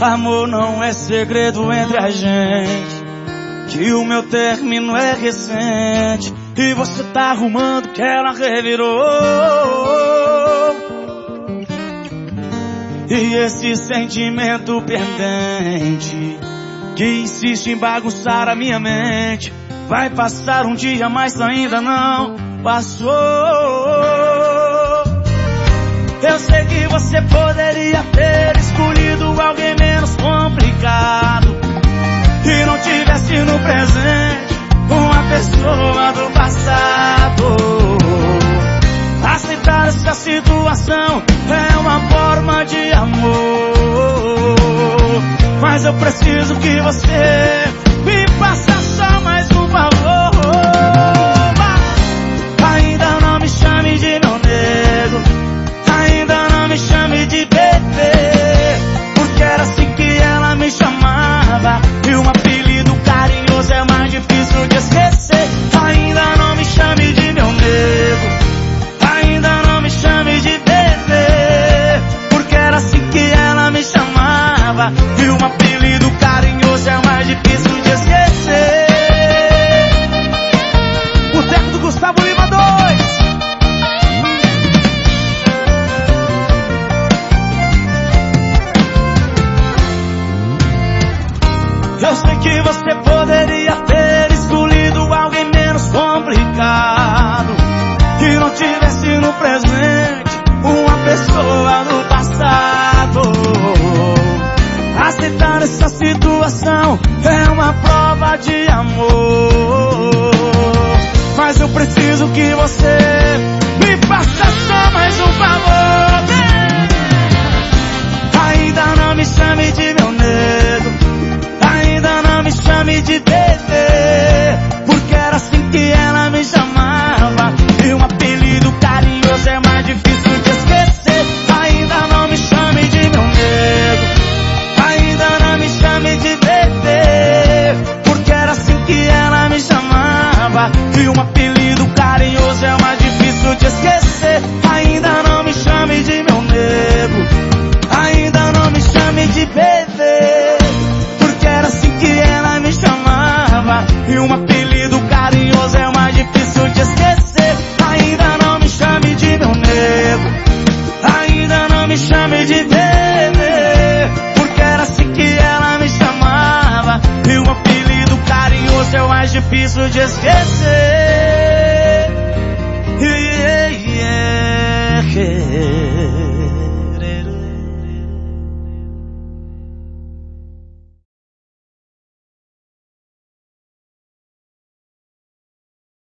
Amor não é segredo entre a gente. Que o meu término é recente. E você tá arrumando que ela revirou. E esse sentimento pendente que insiste em bagunçar a minha mente. Vai passar um dia, mas ainda não passou. Eu sei que você poderia ter escolhido presente uma pessoa do passado. Aceitar essa situação é uma forma de amor, mas eu preciso que você chamava. E um apelido carinhoso é mais difícil de esquecer. Boteco do Gustavo Lima 2. Eu sei que você poderia ter escolhido alguém menos complicado. Que não tivesse no presente uma pessoa Essa situação é uma prova de amor. Mas eu preciso que você me faça só mais um favor. Ainda não me chame de meu nego. Ainda não me chame de bebê, E um carinhoso o mais difícil de esquecer